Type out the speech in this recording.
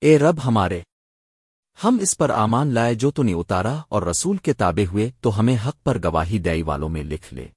اے رب ہمارے، ہم اس پر آمان لائے جو تو نے اتارا اور رسول کے تابع ہوئے تو ہمیں حق پر گواہی دئی والوں میں لکھ لے۔